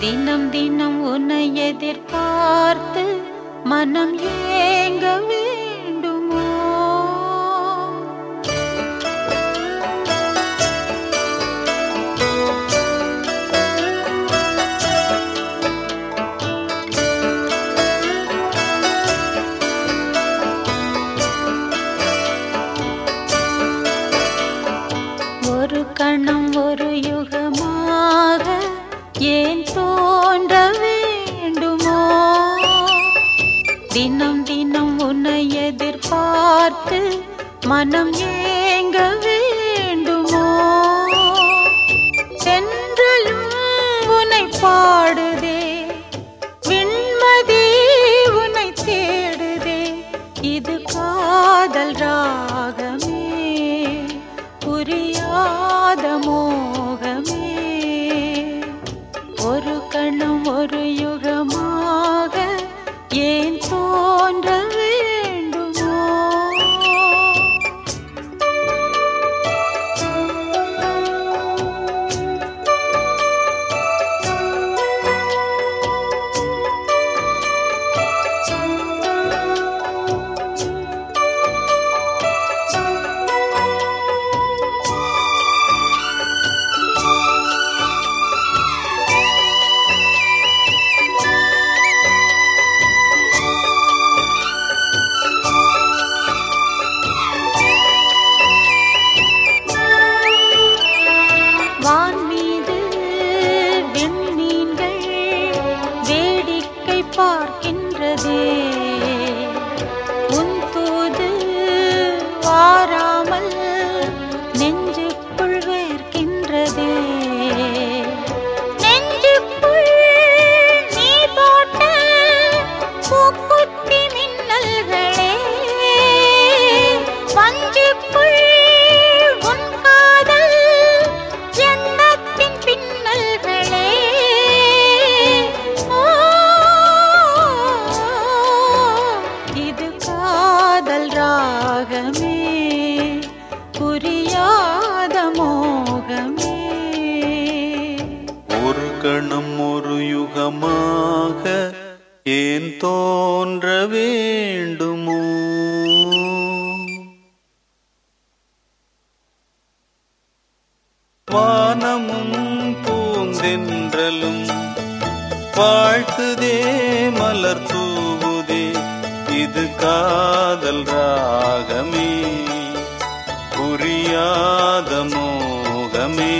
தினம் தினம் உன்னை எதிர்பார்த்து மனம் ஏங்க வேண்டுமோ? ஒரு கணம் ஒரு யுகம். தினம் தினம் உன்னை எதிர்பார்த்து மனம் ஏங்க வேண்டுமோ? சென்றலும் உன்னை பாடுதே. விண்மதி உன்னை தேடுதே. இது காதல் ராகமே. புரியாத மோகமே. ஒரு கணம் ஒரு யுகமா ஏன் தோன்ற பார்க்கின்றதே. உன் தூது வாராமல் நெஞ்சுக்குள் வேர்க்கின்றதே. நெஞ்சுக்குள் நீ போட்ட பூக்குத்தி மின்னல்களே. வஞ்சுக்குள் கணம் ஒரு யுகமாக ஏன் தோன்ற வேண்டுமோ? வானமும் பூந்தென்றலும் வாழ்த்துதே மலர் தூவுதே இது காதல் ராகமே புரியாத மோகமே.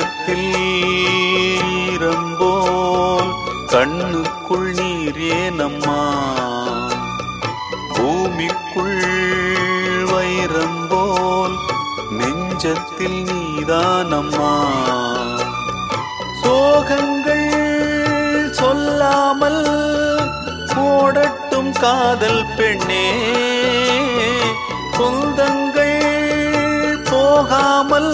நேரத்தில் ஈரம்போல் கண்ணுக்குள் நீர் ஏனம்மா பூமிக்குள் வைரம்போல் நெஞ்சத்தில் நீதானம்மா சோகங்கள் சொல்லாமல் போடட்டும் காதல் பெண்ணே. சொந்தங்கள் போகாமல்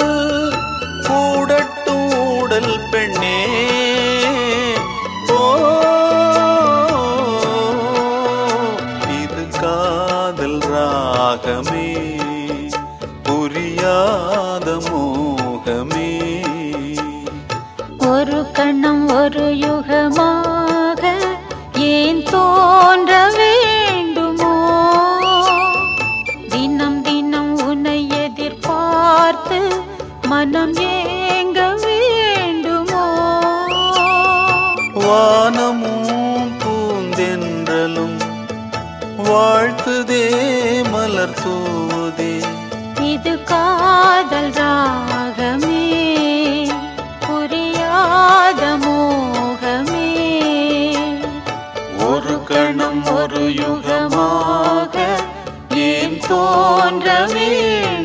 காதல் ராகமே புரியாத மோகமே. ஒரு கணம் ஒரு யுகமாக ஏன் தோன்ற வேண்டுமோ? தினம் தினம் உன்னை எதிர்பார்த்து மனம் ஏங்க வேண்டுமோ? வானமும் வாழ்த்துதே மலர் தூவுதே இது காதல் ராகமே புரியாத மோகமே. ஒரு கணம் ஒரு யுகமாக ஏன் தோன்ற வேண்டும்